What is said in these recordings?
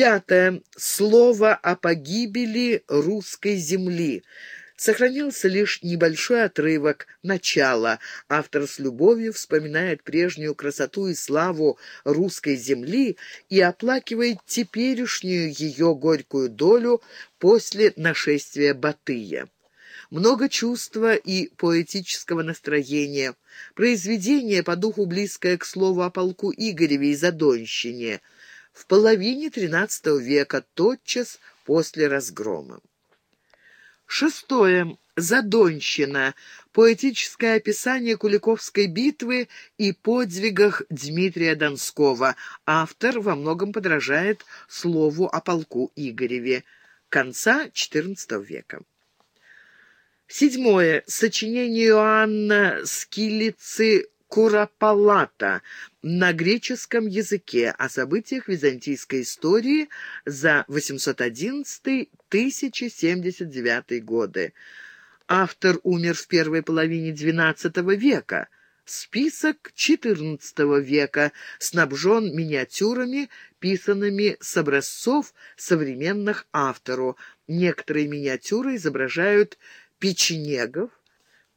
Пятое. Слово о погибели русской земли. Сохранился лишь небольшой отрывок начала. Автор с любовью вспоминает прежнюю красоту и славу русской земли и оплакивает теперешнюю ее горькую долю после нашествия Батыя много чувства и поэтического настроения, произведение по духу близкое к слову о полку Игореве и Задонщине, в половине XIII века, тотчас после разгрома. Шестое. Задонщина. Поэтическое описание Куликовской битвы и подвигах Дмитрия Донского. Автор во многом подражает слову о полку Игореве конца XIV века. Седьмое. Сочинение Иоанна Скилицы Куропалата на греческом языке о событиях византийской истории за 811-1079 годы. Автор умер в первой половине XII века. Список XIV века снабжен миниатюрами, писанными с образцов современных автору. Некоторые миниатюры изображают печенегов,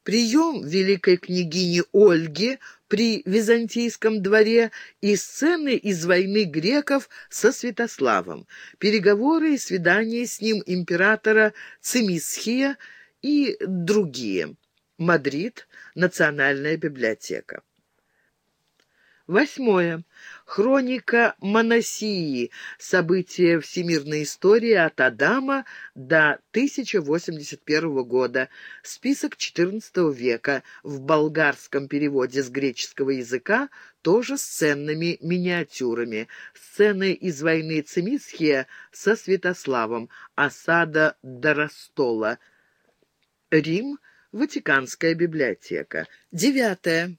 прием великой княгини Ольги при Византийском дворе и сцены из войны греков со Святославом, переговоры и свидания с ним императора Цимисхия и другие. Мадрид. Национальная библиотека. Восьмое. Хроника Моносии. События всемирной истории от Адама до 1081 года. Список XIV века. В болгарском переводе с греческого языка тоже с ценными миниатюрами. Сцены из войны Цимисхия со Святославом. Осада Доростола. Рим. Ватиканская библиотека. Девятое.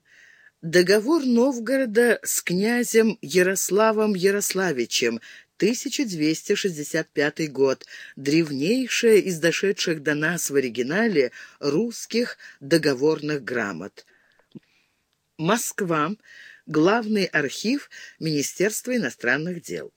Договор Новгорода с князем Ярославом Ярославичем, 1265 год, древнейшая из дошедших до нас в оригинале русских договорных грамот. Москва. Главный архив Министерства иностранных дел.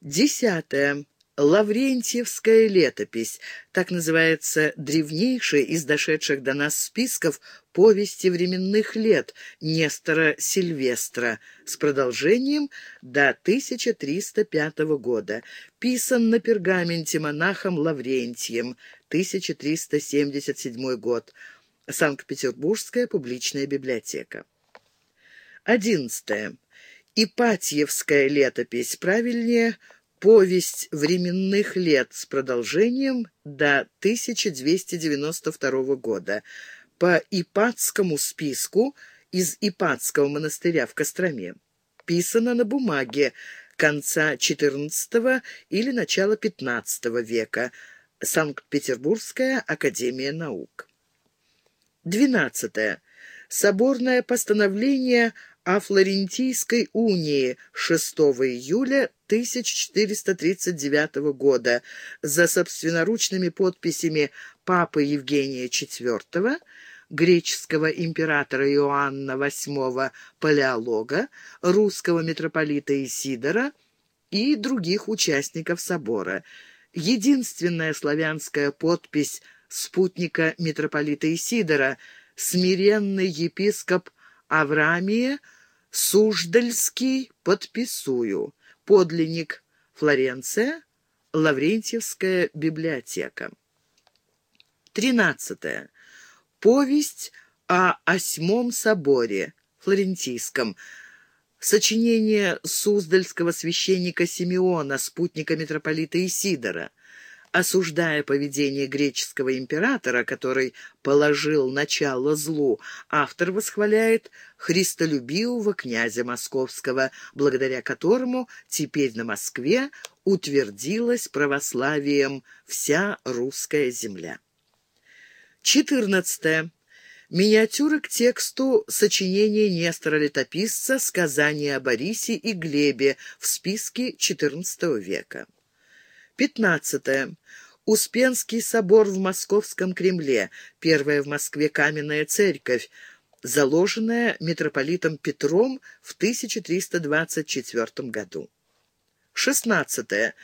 Десятое. Лаврентьевская летопись, так называется древнейшая из дошедших до нас списков повести временных лет Нестора Сильвестра с продолжением до 1305 года, писан на пергаменте монахом Лаврентием, 1377 год, Санкт-Петербургская публичная библиотека. Одиннадцатое. Ипатьевская летопись, правильнее – повесть временных лет с продолжением до 1292 года по Ипатскому списку из Ипатского монастыря в Костроме. Писано на бумаге конца XIV или начала XV века. Санкт-Петербургская академия наук. 12. Соборное постановление о Флорентийской унии 6 июля 1439 года за собственноручными подписями папы Евгения IV, греческого императора Иоанна VIII Палеолога, русского митрополита Исидора и других участников собора. Единственная славянская подпись спутника митрополита Исидора, смиренный епископ Авраамия Суждальский подписую. Подлинник. Флоренция. Лаврентьевская библиотека. Тринадцатое. Повесть о Осьмом соборе. Флорентийском. Сочинение Суздальского священника Симеона, спутника митрополита Исидора осуждая поведение греческого императора, который положил начало злу, автор восхваляет христолюбивого князя московского, благодаря которому теперь на Москве утвердилась православием вся русская земля. 14. Миниатюра к тексту сочинения Нестора Летописца «Сказание о Борисе и Глебе» в списке XIV века. 15. Успенский собор в Московском Кремле, первая в Москве каменная церковь, заложенная митрополитом Петром в 1324 году. Шестнадцатое.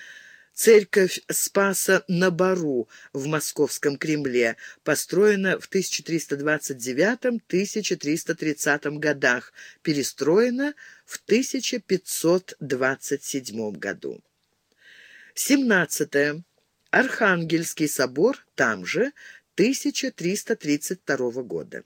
Церковь Спаса на Бару в Московском Кремле построена в 1329-1330 годах, перестроена в 1527 году. 17. Архангельский собор там же 1332 года.